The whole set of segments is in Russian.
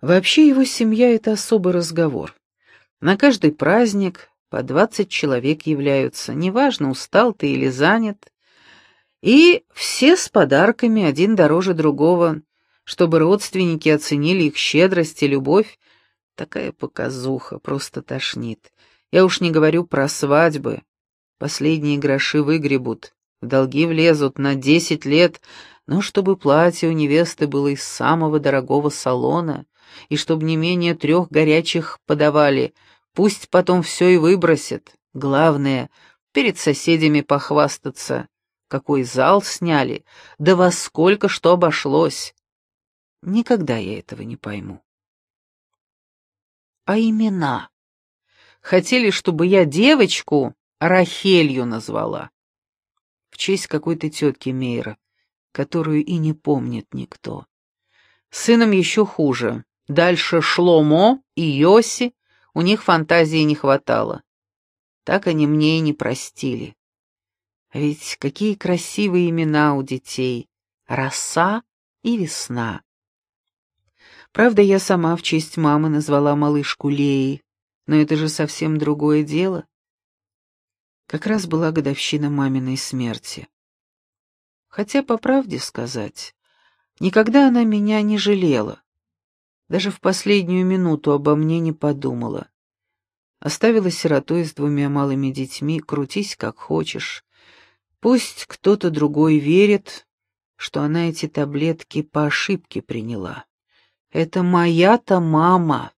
Вообще его семья — это особый разговор. На каждый праздник по двадцать человек являются, неважно, устал ты или занят. И все с подарками, один дороже другого, чтобы родственники оценили их щедрость и любовь. Такая показуха, просто тошнит. Я уж не говорю про свадьбы. Последние гроши выгребут, в долги влезут на десять лет, но чтобы платье у невесты было из самого дорогого салона, и чтобы не менее трех горячих подавали, пусть потом все и выбросят. Главное, перед соседями похвастаться. Какой зал сняли, да во сколько что обошлось. Никогда я этого не пойму. А имена? Хотели, чтобы я девочку Рахелью назвала. В честь какой-то тетки Мейра, которую и не помнит никто. Сыном еще хуже. Дальше Шломо и Йоси, у них фантазии не хватало. Так они мне и не простили. А ведь какие красивые имена у детей. Роса и весна. Правда, я сама в честь мамы назвала малышку Леей, но это же совсем другое дело. Как раз была годовщина маминой смерти. Хотя, по правде сказать, никогда она меня не жалела. Даже в последнюю минуту обо мне не подумала. Оставила сиротой с двумя малыми детьми, крутись как хочешь. Пусть кто-то другой верит, что она эти таблетки по ошибке приняла. Это моя-то мама,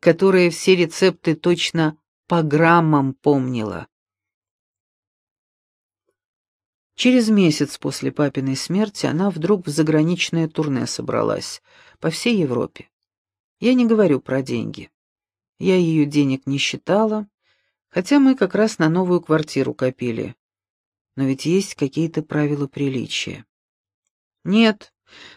которая все рецепты точно по граммам помнила. Через месяц после папиной смерти она вдруг в заграничное турне собралась, по всей Европе. Я не говорю про деньги. Я ее денег не считала, хотя мы как раз на новую квартиру копили. Но ведь есть какие-то правила приличия. Нет,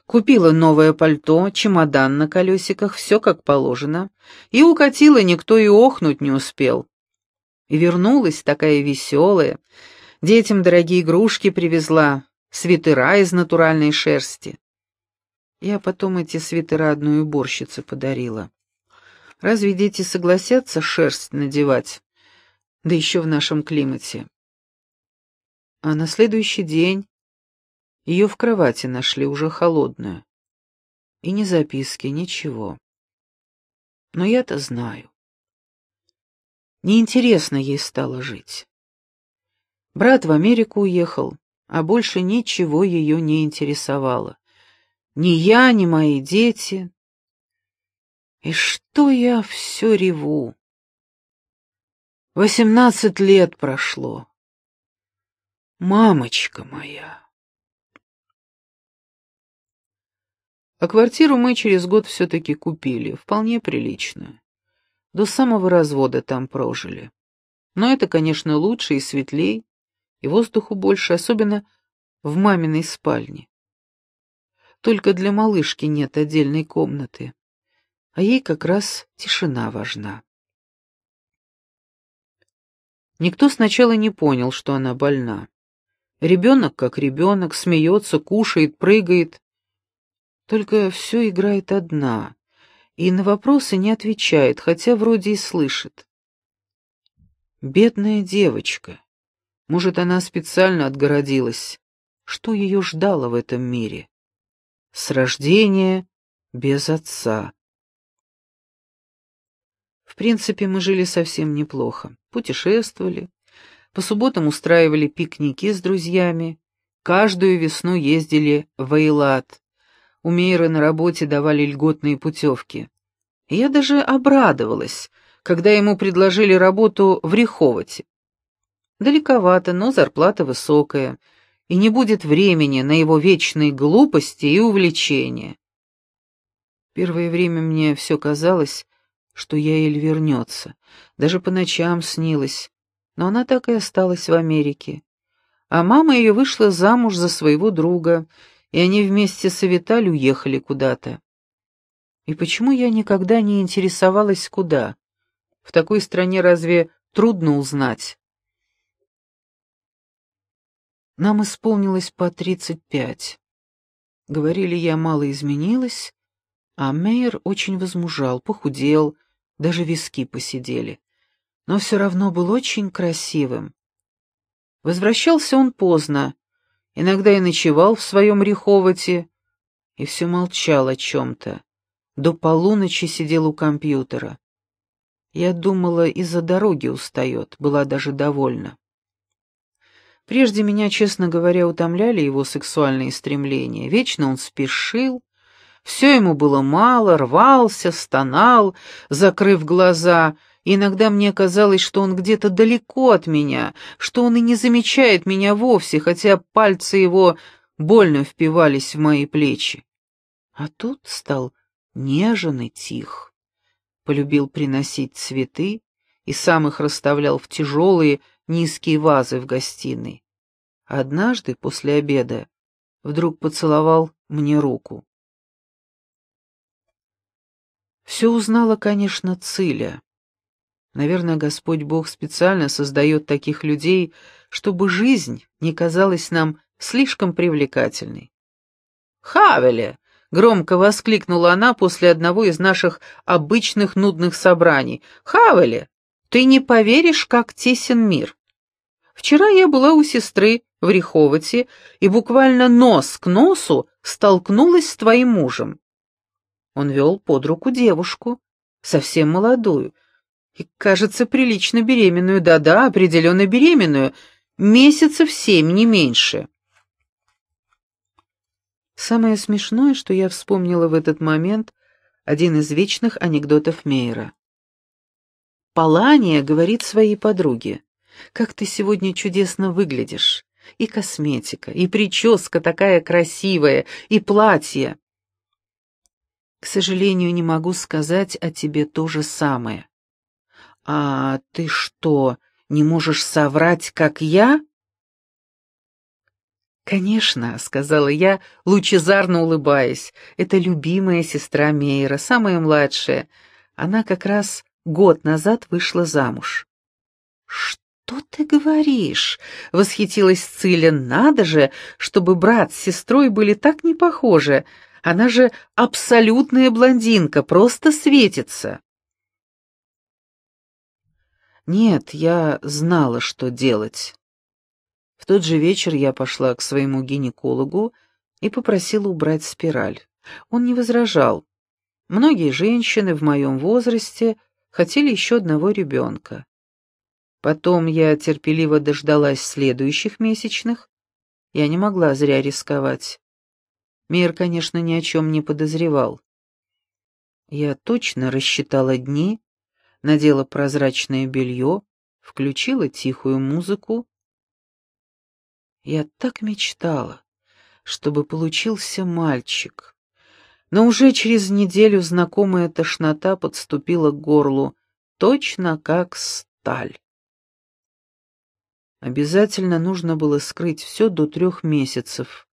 Купила новое пальто, чемодан на колесиках, все как положено, и укатила, никто и охнуть не успел. И вернулась такая веселая, детям дорогие игрушки привезла, свитера из натуральной шерсти. Я потом эти свитера одной уборщице подарила. Разве дети согласятся шерсть надевать? Да еще в нашем климате. А на следующий день ее в кровати нашли уже холодную. И ни записки, ничего. Но я-то знаю. Неинтересно ей стало жить. Брат в Америку уехал, а больше ничего ее не интересовало. Ни я, ни мои дети. И что я все реву? Восемнадцать лет прошло. Мамочка моя! А квартиру мы через год все-таки купили, вполне приличную. До самого развода там прожили. Но это, конечно, лучше и светлей, и воздуху больше, особенно в маминой спальне. Только для малышки нет отдельной комнаты, а ей как раз тишина важна. Никто сначала не понял, что она больна. Ребенок как ребенок, смеется, кушает, прыгает, только все играет одна, и на вопросы не отвечает, хотя вроде и слышит. Бедная девочка. Может, она специально отгородилась. Что ее ждало в этом мире? С рождения без отца. В принципе, мы жили совсем неплохо. Путешествовали, по субботам устраивали пикники с друзьями, каждую весну ездили в Эйлат, у Мейры на работе давали льготные путевки. я даже обрадовалась, когда ему предложили работу в Риховоте. Далековато, но зарплата высокая, и не будет времени на его вечные глупости и увлечения. Первое время мне все казалось, что Яэль вернется. Даже по ночам снилось. Но она так и осталась в Америке. А мама ее вышла замуж за своего друга и они вместе с Авиталь уехали куда-то. И почему я никогда не интересовалась, куда? В такой стране разве трудно узнать? Нам исполнилось по тридцать пять. Говорили, я мало изменилась, А Мейер очень возмужал, похудел, даже виски посидели. Но все равно был очень красивым. Возвращался он поздно, иногда и ночевал в своем Риховоте, и все молчал о чем-то. До полуночи сидел у компьютера. Я думала, из-за дороги устает, была даже довольна. Прежде меня, честно говоря, утомляли его сексуальные стремления. Вечно он спешил, все ему было мало, рвался, стонал, закрыв глаза. иногда мне казалось, что он где-то далеко от меня, что он и не замечает меня вовсе, хотя пальцы его больно впивались в мои плечи. А тут стал нежен и тих. Полюбил приносить цветы и сам их расставлял в тяжелые, низкие вазы в гостиной. Однажды, после обеда, вдруг поцеловал мне руку. Все узнала, конечно, Циля. Наверное, Господь Бог специально создает таких людей, чтобы жизнь не казалась нам слишком привлекательной. «Хавеле!» — громко воскликнула она после одного из наших обычных нудных собраний. «Хавеле, ты не поверишь, как тесен мир. Вчера я была у сестры в Риховоте и буквально нос к носу столкнулась с твоим мужем. Он вел под руку девушку, совсем молодую, и, кажется, прилично беременную, да-да, определенно беременную, месяцев семь, не меньше. Самое смешное, что я вспомнила в этот момент, один из вечных анекдотов Мейера. Палания говорит своей подруге, «Как ты сегодня чудесно выглядишь! И косметика, и прическа такая красивая, и платье!» К сожалению, не могу сказать о тебе то же самое. А ты что, не можешь соврать, как я? «Конечно», — сказала я, лучезарно улыбаясь. «Это любимая сестра Мейра, самая младшая. Она как раз год назад вышла замуж». «Что ты говоришь?» — восхитилась Циля. «Надо же, чтобы брат с сестрой были так не похожи. Она же абсолютная блондинка, просто светится. Нет, я знала, что делать. В тот же вечер я пошла к своему гинекологу и попросила убрать спираль. Он не возражал. Многие женщины в моем возрасте хотели еще одного ребенка. Потом я терпеливо дождалась следующих месячных. Я не могла зря рисковать. Мир, конечно, ни о чем не подозревал. Я точно рассчитала дни, надела прозрачное белье, включила тихую музыку. Я так мечтала, чтобы получился мальчик. Но уже через неделю знакомая тошнота подступила к горлу, точно как сталь. Обязательно нужно было скрыть все до трех месяцев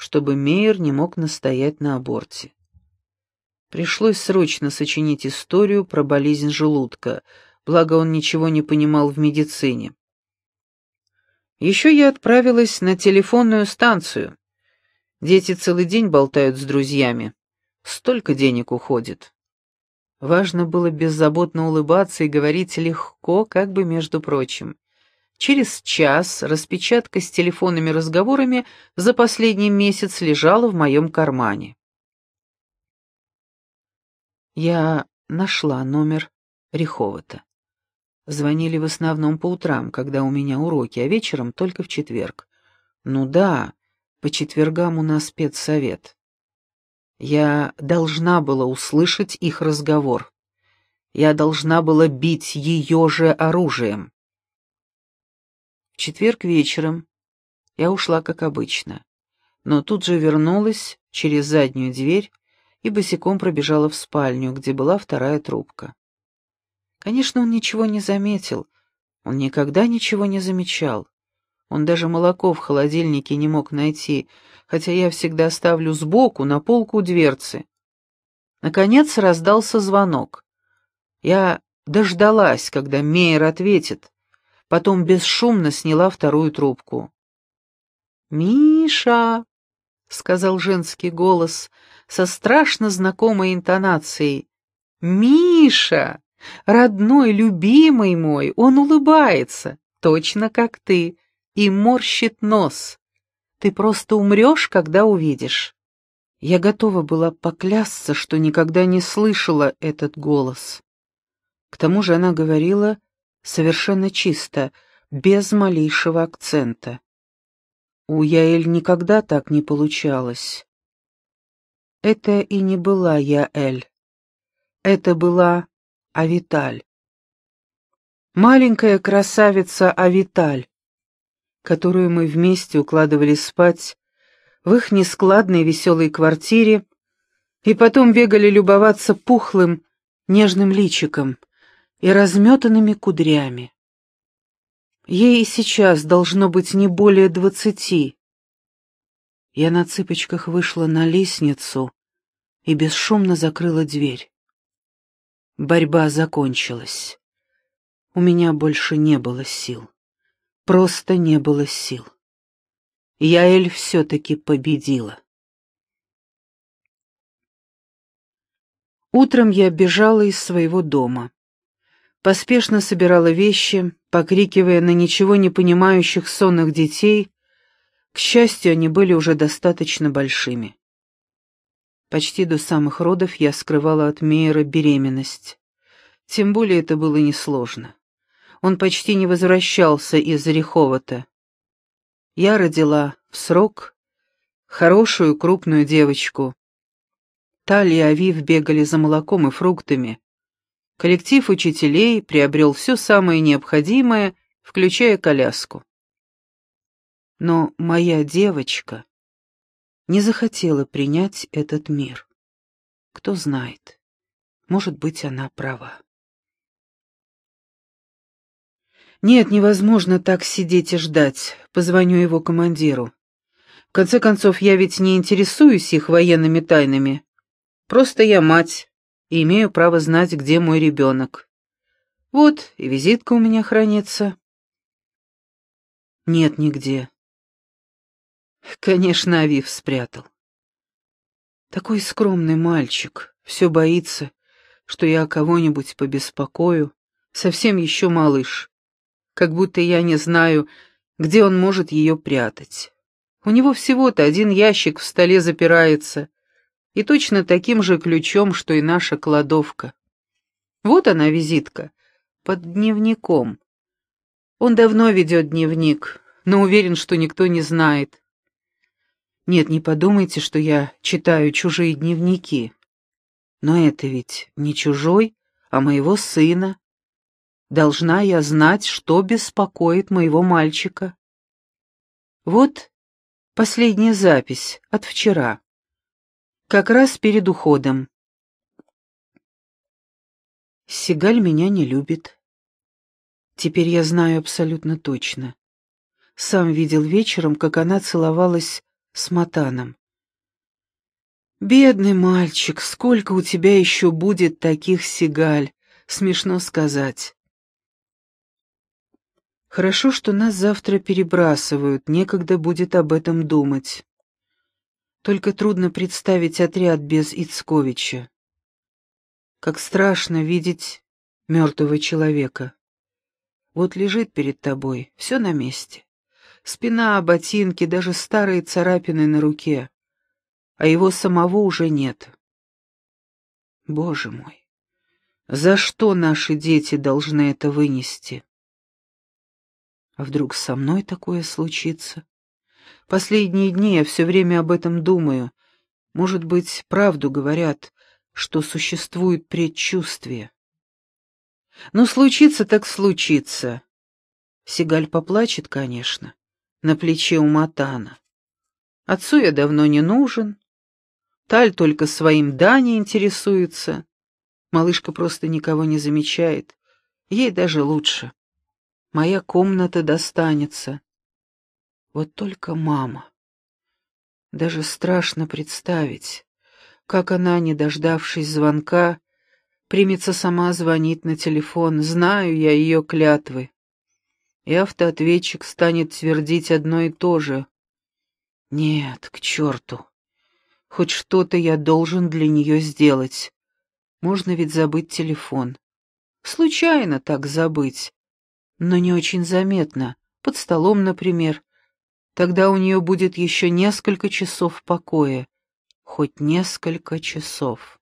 чтобы Мейер не мог настоять на аборте. Пришлось срочно сочинить историю про болезнь желудка, благо он ничего не понимал в медицине. Еще я отправилась на телефонную станцию. Дети целый день болтают с друзьями. Столько денег уходит. Важно было беззаботно улыбаться и говорить легко, как бы между прочим. Через час распечатка с телефонными разговорами за последний месяц лежала в моем кармане. Я нашла номер Риховата. Звонили в основном по утрам, когда у меня уроки, а вечером только в четверг. Ну да, по четвергам у нас спецсовет. Я должна была услышать их разговор. Я должна была бить ее же оружием четверг вечером я ушла, как обычно, но тут же вернулась через заднюю дверь и босиком пробежала в спальню, где была вторая трубка. Конечно, он ничего не заметил, он никогда ничего не замечал. Он даже молоко в холодильнике не мог найти, хотя я всегда ставлю сбоку на полку у дверцы. Наконец раздался звонок. Я дождалась, когда Мейер ответит, потом бесшумно сняла вторую трубку. «Миша!» — сказал женский голос, со страшно знакомой интонацией. «Миша! Родной, любимый мой!» Он улыбается, точно как ты, и морщит нос. Ты просто умрешь, когда увидишь. Я готова была поклясться, что никогда не слышала этот голос. К тому же она говорила совершенно чисто, без малейшего акцента. У Яэль никогда так не получалось. Это и не была Яэль. Это была Авиталь. Маленькая красавица Авиталь, которую мы вместе укладывали спать в их нескладной веселой квартире и потом бегали любоваться пухлым, нежным личиком и разметанными кудрями. Ей и сейчас должно быть не более двадцати. Я на цыпочках вышла на лестницу и бесшумно закрыла дверь. Борьба закончилась. У меня больше не было сил. Просто не было сил. Яэль все-таки победила. Утром я бежала из своего дома. Поспешно собирала вещи, покрикивая на ничего не понимающих сонных детей. К счастью, они были уже достаточно большими. Почти до самых родов я скрывала от Мейера беременность. Тем более это было несложно. Он почти не возвращался из Реховата. Я родила в срок хорошую крупную девочку. Талия и Авив бегали за молоком и фруктами. Коллектив учителей приобрел все самое необходимое, включая коляску. Но моя девочка не захотела принять этот мир. Кто знает, может быть, она права. Нет, невозможно так сидеть и ждать. Позвоню его командиру. В конце концов, я ведь не интересуюсь их военными тайнами. Просто я мать, и имею право знать, где мой ребенок. Вот, и визитка у меня хранится. Нет нигде. Конечно, Авив спрятал. Такой скромный мальчик, все боится, что я кого-нибудь побеспокою, совсем еще малыш, как будто я не знаю, где он может ее прятать. У него всего-то один ящик в столе запирается — и точно таким же ключом, что и наша кладовка. Вот она, визитка, под дневником. Он давно ведет дневник, но уверен, что никто не знает. Нет, не подумайте, что я читаю чужие дневники. Но это ведь не чужой, а моего сына. Должна я знать, что беспокоит моего мальчика. Вот последняя запись от вчера. Как раз перед уходом. Сигаль меня не любит. Теперь я знаю абсолютно точно. Сам видел вечером, как она целовалась с Матаном. «Бедный мальчик, сколько у тебя еще будет таких сигаль?» Смешно сказать. Хорошо, что нас завтра перебрасывают, некогда будет об этом думать. Только трудно представить отряд без Ицковича. Как страшно видеть мертвого человека. Вот лежит перед тобой, все на месте. Спина, ботинки, даже старые царапины на руке. А его самого уже нет. Боже мой, за что наши дети должны это вынести? А вдруг со мной такое случится? Последние дни я все время об этом думаю. Может быть, правду говорят, что существует предчувствие. Ну, случится так случится. Сигаль поплачет, конечно, на плече у Матана. Отцу я давно не нужен. Таль только своим Дани интересуется. Малышка просто никого не замечает. Ей даже лучше. Моя комната достанется. Вот только мама. Даже страшно представить, как она, не дождавшись звонка, примется сама звонить на телефон, знаю я ее клятвы. И автоответчик станет твердить одно и то же. Нет, к черту. Хоть что-то я должен для нее сделать. Можно ведь забыть телефон. Случайно так забыть. Но не очень заметно. Под столом, например. Тогда у нее будет еще несколько часов покоя. Хоть несколько часов.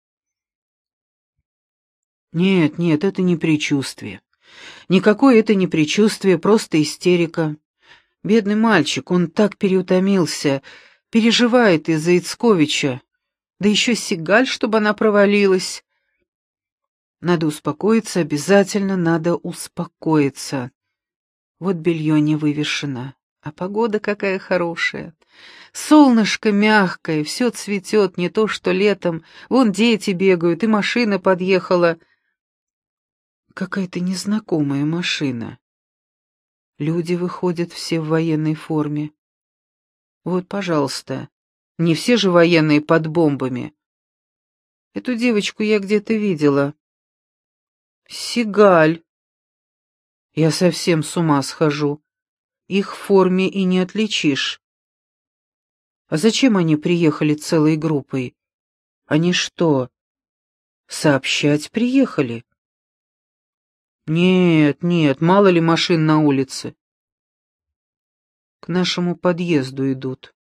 Нет, нет, это не предчувствие. Никакое это не предчувствие, просто истерика. Бедный мальчик, он так переутомился, переживает из-за Ицковича. Да еще Сигаль, чтобы она провалилась. Надо успокоиться, обязательно надо успокоиться. Вот белье не вывешено, а погода какая хорошая. Солнышко мягкое, все цветет, не то что летом. Вон дети бегают, и машина подъехала. Какая-то незнакомая машина. Люди выходят все в военной форме. Вот, пожалуйста, не все же военные под бомбами. Эту девочку я где-то видела. Сигаль. Я совсем с ума схожу. Их форме и не отличишь. А зачем они приехали целой группой? Они что, сообщать приехали? Нет, нет, мало ли машин на улице. К нашему подъезду идут.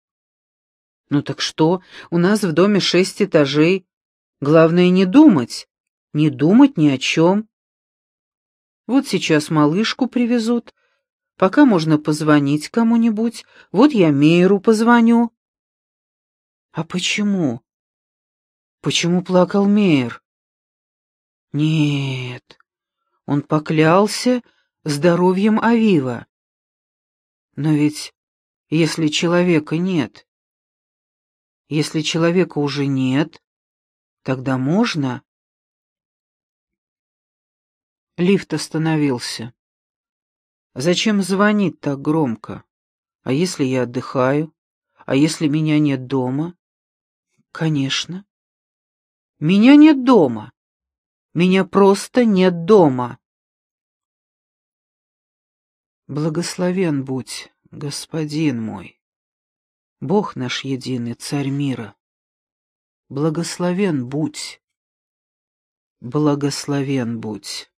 Ну так что, у нас в доме шесть этажей. Главное не думать, не думать ни о чем. Вот сейчас малышку привезут, пока можно позвонить кому-нибудь. Вот я Мейру позвоню. А почему? Почему плакал Мейер? Нет, он поклялся здоровьем Авива. Но ведь если человека нет, если человека уже нет, тогда можно? Лифт остановился. Зачем звонить так громко? А если я отдыхаю? А если меня нет дома? Конечно. Меня нет дома. Меня просто нет дома. Благословен будь, господин мой, Бог наш единый, царь мира. Благословен будь, благословен будь.